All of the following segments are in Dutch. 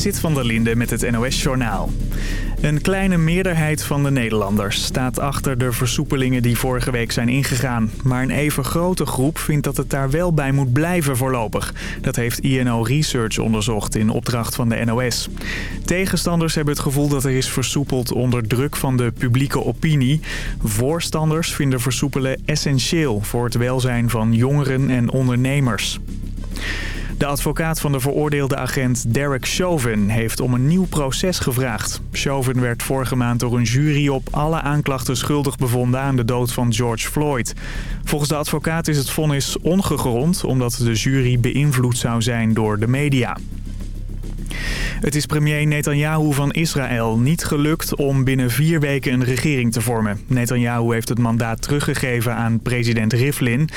Zit van der Linde met het NOS-journaal. Een kleine meerderheid van de Nederlanders staat achter de versoepelingen die vorige week zijn ingegaan. Maar een even grote groep vindt dat het daar wel bij moet blijven voorlopig. Dat heeft INO Research onderzocht in opdracht van de NOS. Tegenstanders hebben het gevoel dat er is versoepeld onder druk van de publieke opinie. Voorstanders vinden versoepelen essentieel voor het welzijn van jongeren en ondernemers. De advocaat van de veroordeelde agent Derek Chauvin heeft om een nieuw proces gevraagd. Chauvin werd vorige maand door een jury op alle aanklachten schuldig bevonden aan de dood van George Floyd. Volgens de advocaat is het vonnis ongegrond omdat de jury beïnvloed zou zijn door de media. Het is premier Netanyahu van Israël niet gelukt om binnen vier weken een regering te vormen. Netanyahu heeft het mandaat teruggegeven aan president Rivlin.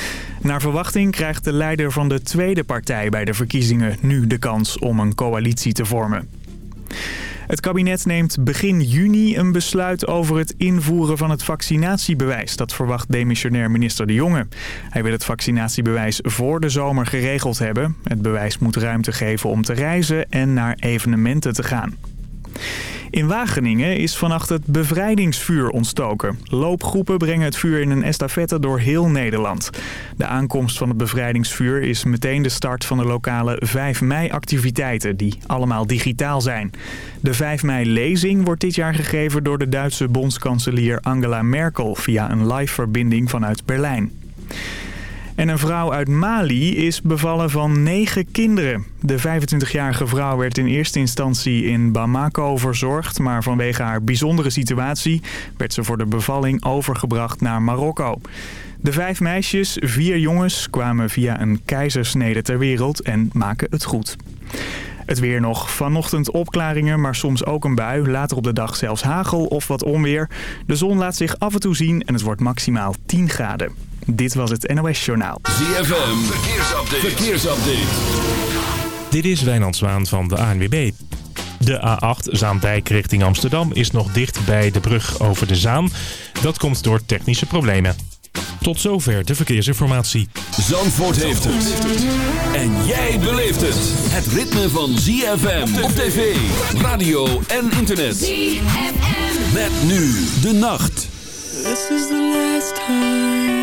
Naar verwachting krijgt de leider van de tweede partij bij de verkiezingen nu de kans om een coalitie te vormen. Het kabinet neemt begin juni een besluit over het invoeren van het vaccinatiebewijs. Dat verwacht demissionair minister De Jonge. Hij wil het vaccinatiebewijs voor de zomer geregeld hebben. Het bewijs moet ruimte geven om te reizen en naar evenementen te gaan. In Wageningen is vannacht het bevrijdingsvuur ontstoken. Loopgroepen brengen het vuur in een estafette door heel Nederland. De aankomst van het bevrijdingsvuur is meteen de start van de lokale 5 mei-activiteiten... die allemaal digitaal zijn. De 5 mei-lezing wordt dit jaar gegeven door de Duitse bondskanselier Angela Merkel... via een live-verbinding vanuit Berlijn. En een vrouw uit Mali is bevallen van negen kinderen. De 25-jarige vrouw werd in eerste instantie in Bamako verzorgd... maar vanwege haar bijzondere situatie werd ze voor de bevalling overgebracht naar Marokko. De vijf meisjes, vier jongens, kwamen via een keizersnede ter wereld en maken het goed. Het weer nog. Vanochtend opklaringen, maar soms ook een bui. Later op de dag zelfs hagel of wat onweer. De zon laat zich af en toe zien en het wordt maximaal 10 graden. Dit was het NOS Journaal. ZFM, verkeersupdate. verkeersupdate. Dit is Wijnand Zwaan van de ANWB. De A8 Zaandijk richting Amsterdam is nog dicht bij de brug over de Zaan. Dat komt door technische problemen. Tot zover de verkeersinformatie. Zandvoort heeft het. En jij beleeft het. Het ritme van ZFM op tv, radio en internet. ZFM. Met nu de nacht. This is the last time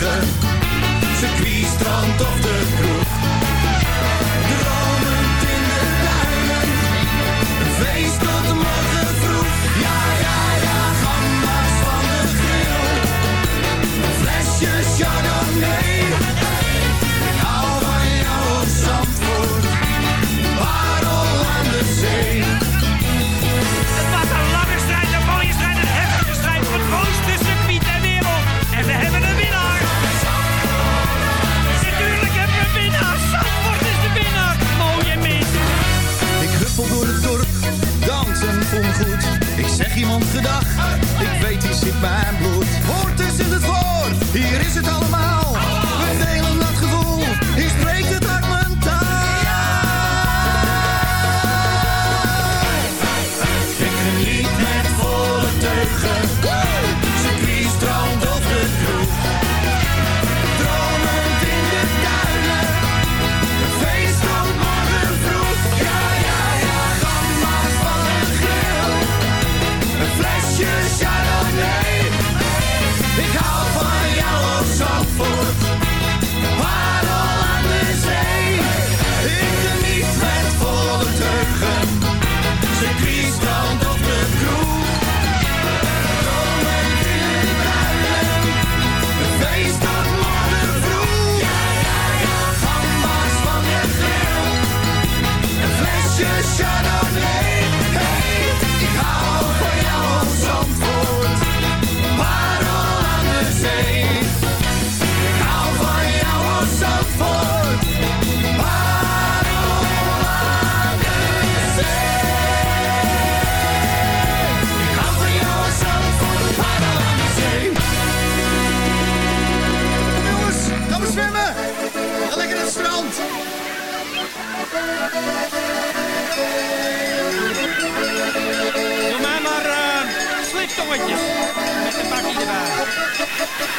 bergen. Circuit, strand of de iemand gedacht. Ik weet, die zit bij mijn bloed. Hoort eens dus in het woord, hier is het allemaal. We delen dat gevoel, hier spreekt het uit mijn taal. Ik een lied met volle teugen.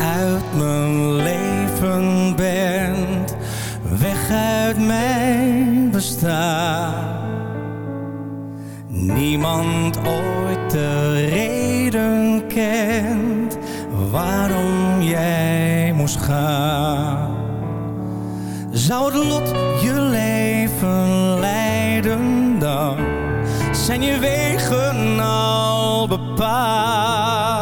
Uit mijn leven bent, weg uit mijn bestaan. Niemand ooit de reden kent waarom jij moest gaan. Zou het lot je leven leiden dan? Zijn je wegen al bepaald?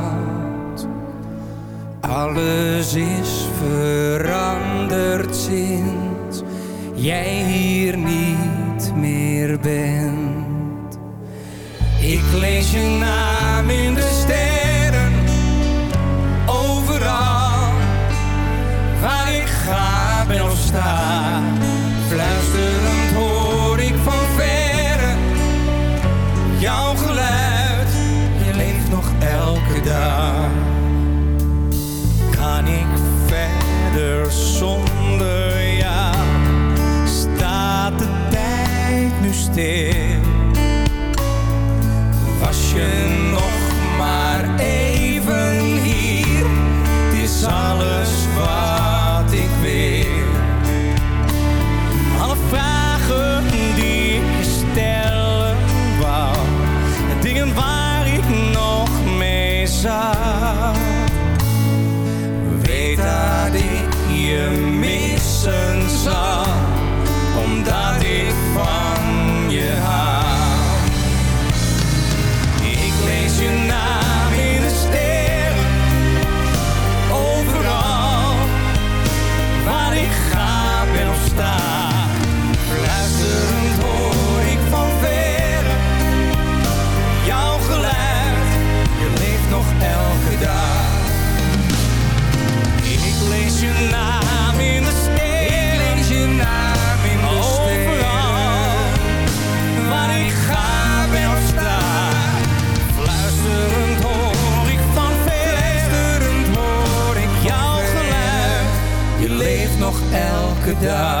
Alles is veranderd sinds jij hier niet meer bent. Ik lees je naam in de sterren, overal waar ik ga ben of sta. Fluisterend hoor ik van verre jouw geluid, je leeft nog elke dag. Stil? Was je nog maar even hier? Het is alles elke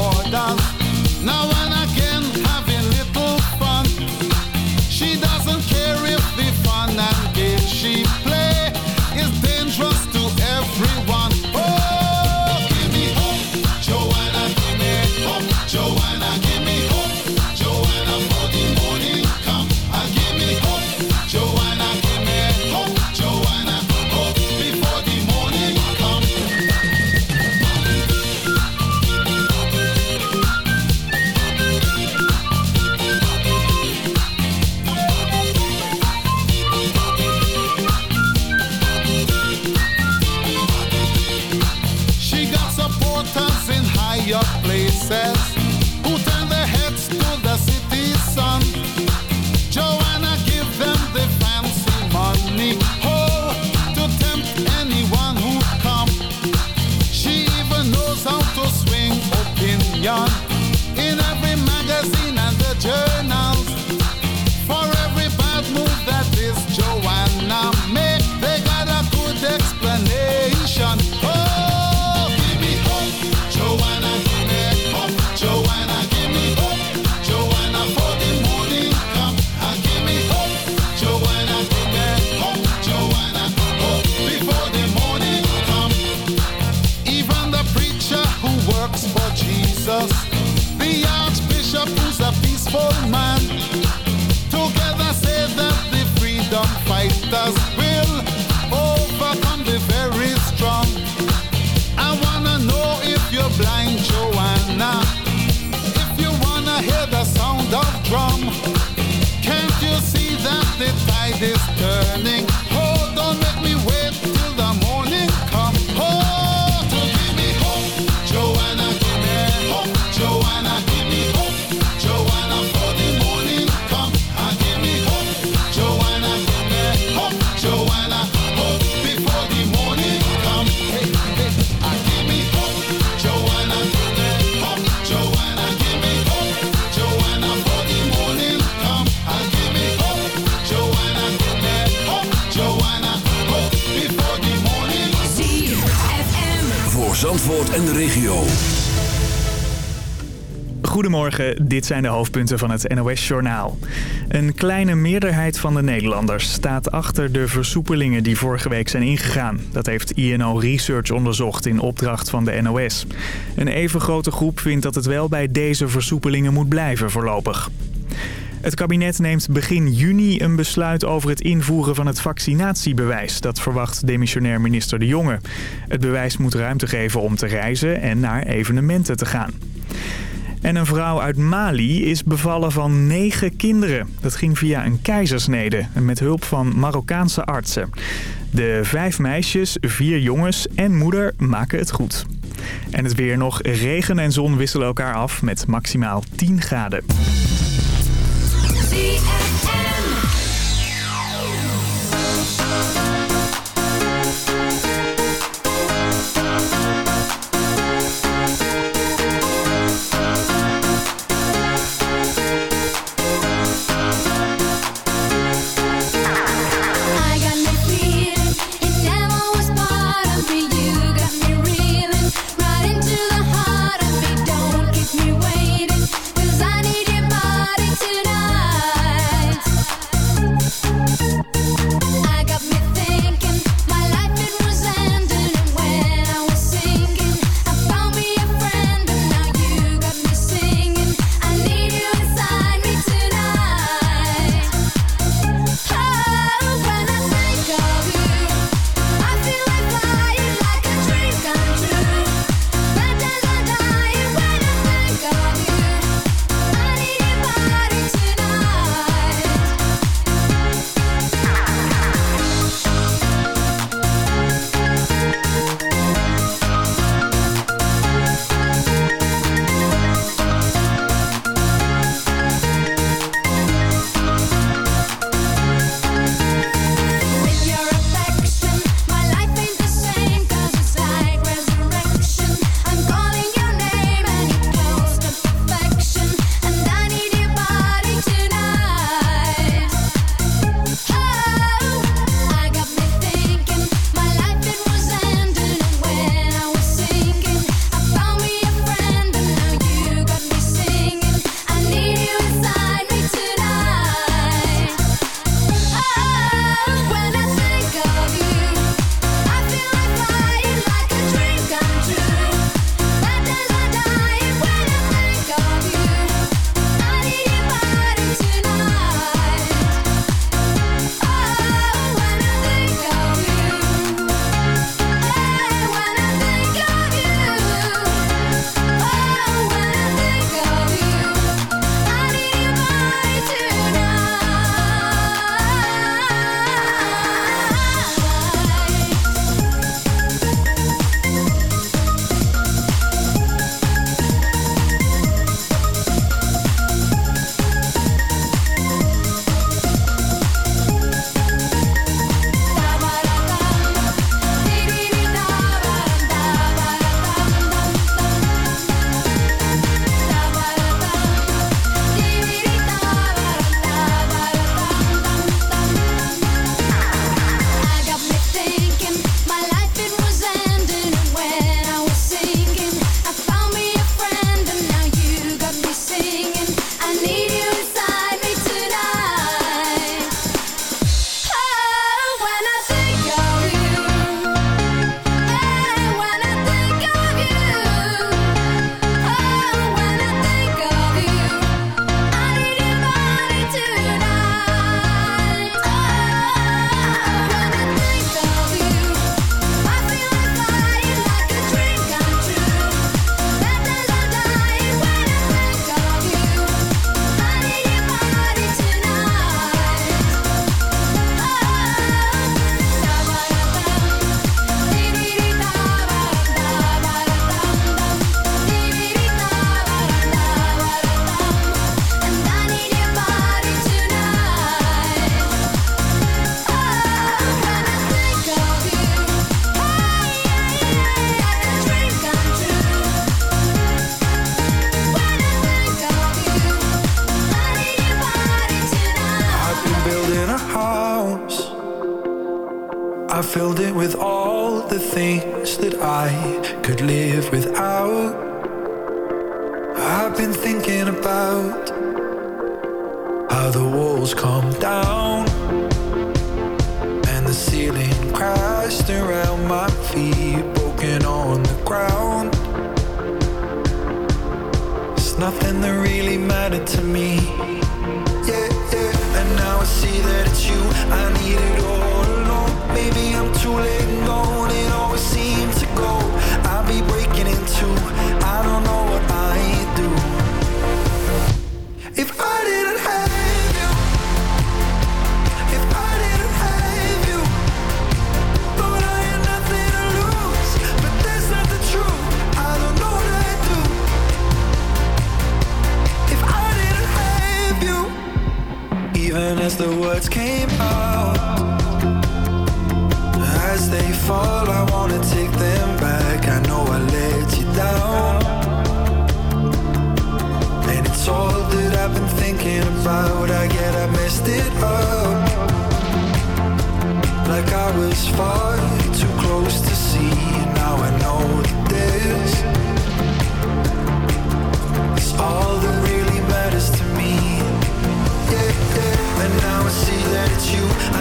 zijn de hoofdpunten van het NOS-journaal. Een kleine meerderheid van de Nederlanders staat achter de versoepelingen die vorige week zijn ingegaan. Dat heeft INO Research onderzocht in opdracht van de NOS. Een even grote groep vindt dat het wel bij deze versoepelingen moet blijven voorlopig. Het kabinet neemt begin juni een besluit over het invoeren van het vaccinatiebewijs. Dat verwacht demissionair minister De Jonge. Het bewijs moet ruimte geven om te reizen en naar evenementen te gaan. En een vrouw uit Mali is bevallen van negen kinderen. Dat ging via een keizersnede met hulp van Marokkaanse artsen. De vijf meisjes, vier jongens en moeder maken het goed. En het weer nog. Regen en zon wisselen elkaar af met maximaal 10 graden.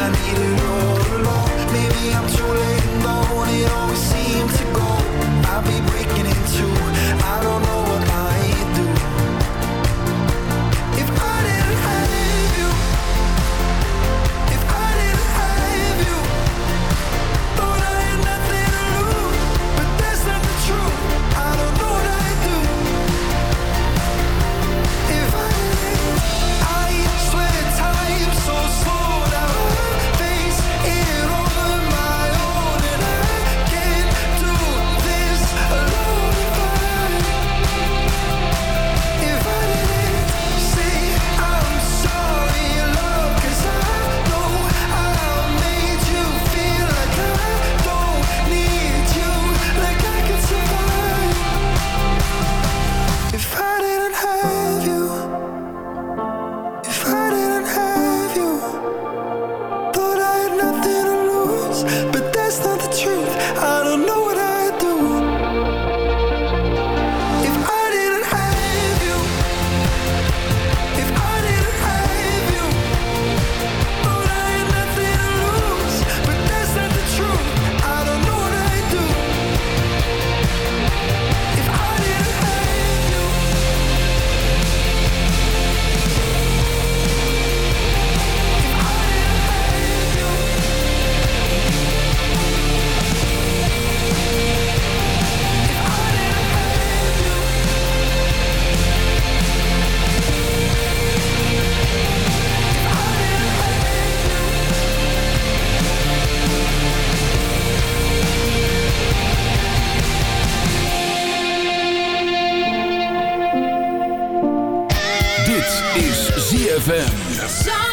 I need it all is ZFM.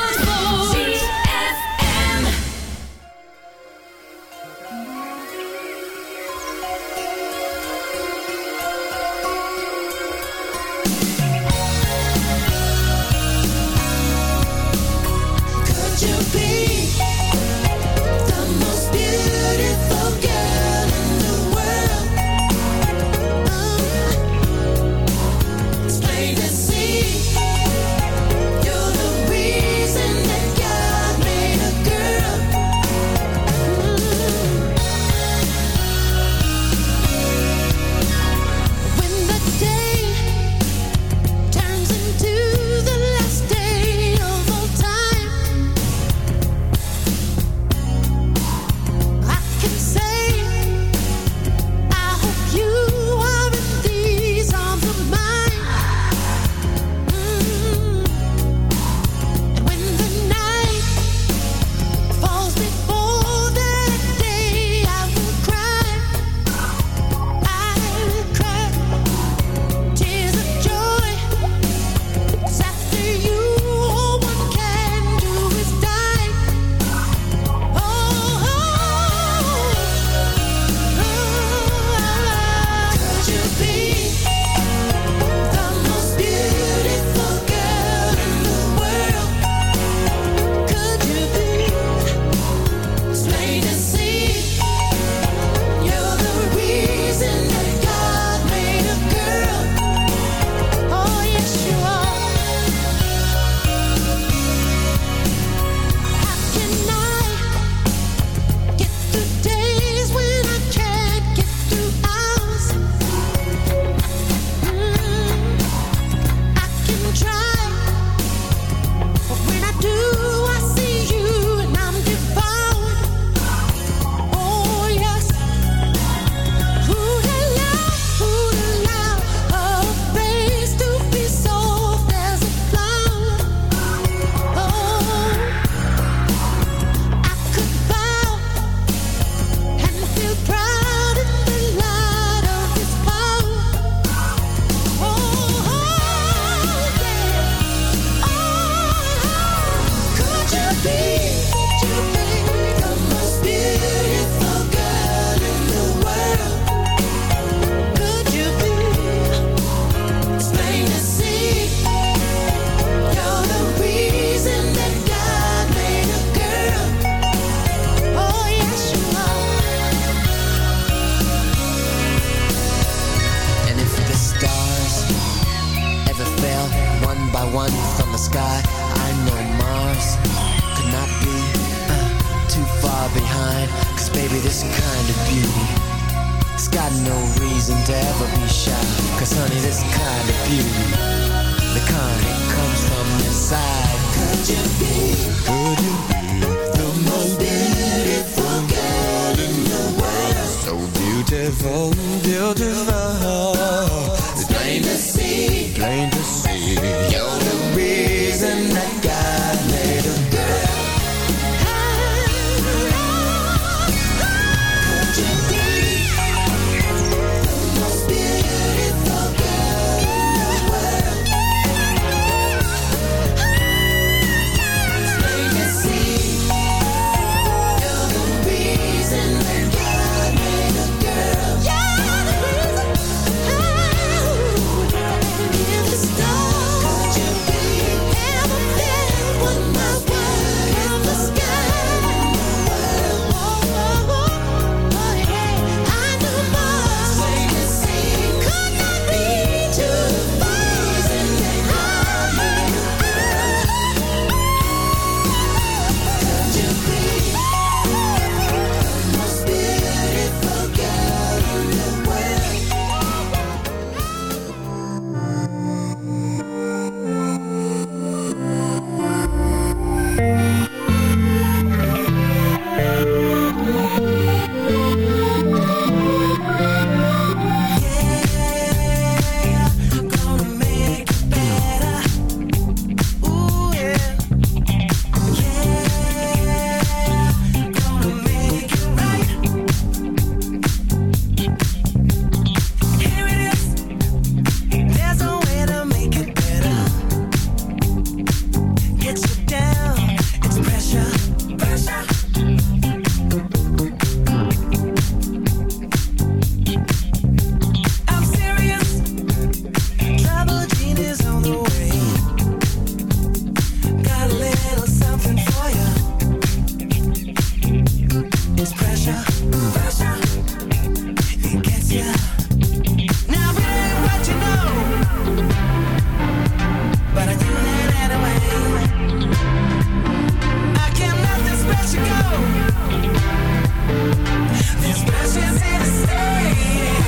There's pleasures in the staying.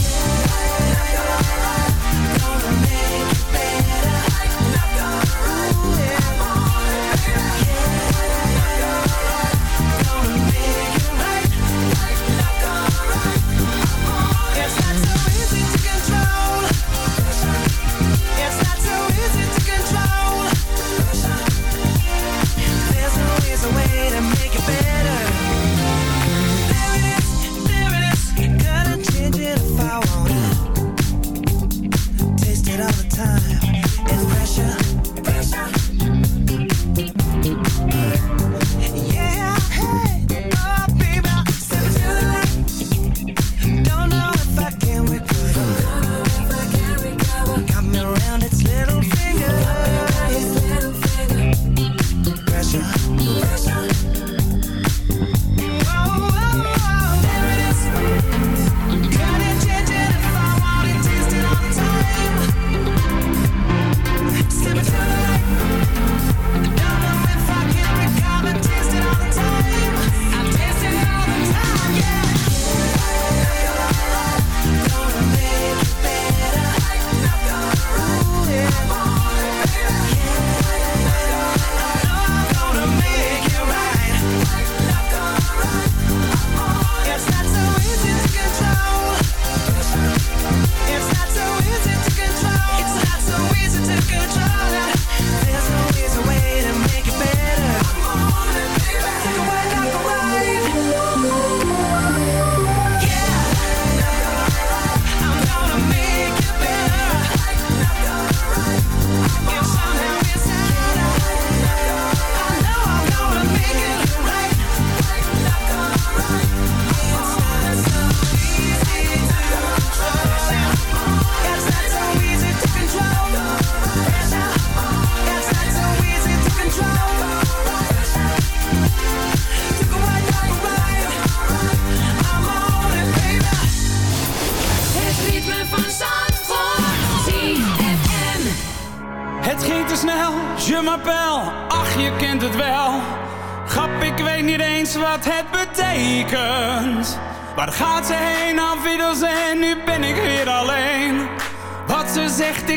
Yeah.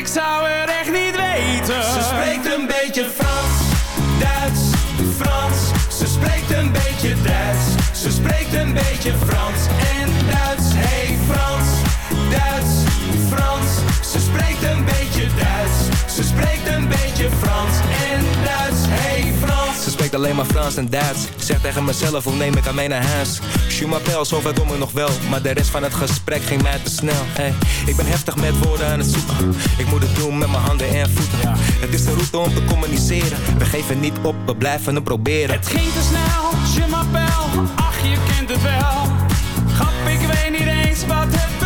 Ze zegt, Frans en Duits. Zeg tegen mezelf, hoe neem ik aan mij naar huis? Je m'appelle, zover kom ik nog wel. Maar de rest van het gesprek ging mij te snel. Hey, ik ben heftig met woorden aan het zoeken. Ik moet het doen met mijn handen en voeten. Het is de route om te communiceren. We geven niet op, we blijven het proberen. Het ging te snel, je m'appelle, ach je kent het wel. Grap, ik weet niet eens wat het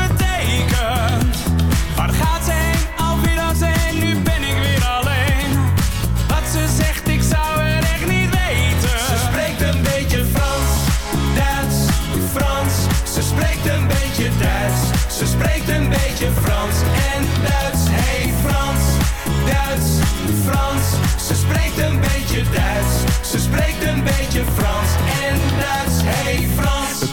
beetje Frans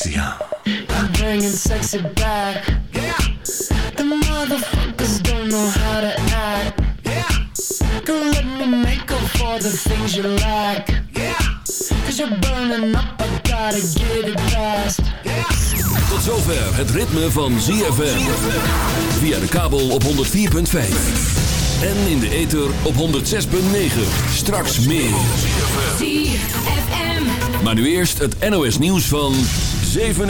sexy, huh? Bringing sexy back. Yeah. The motherfuckers don't know how to act. Yeah. Girl, let me make up for the things you lack. Yeah. Cause you're burning up, I gotta get it fast. Yeah. Tot zover het ritme van ZFM. Via de kabel op 104.5. En in de ether op 106.9. Straks meer. Maar nu eerst het NOS nieuws van... 7 uur.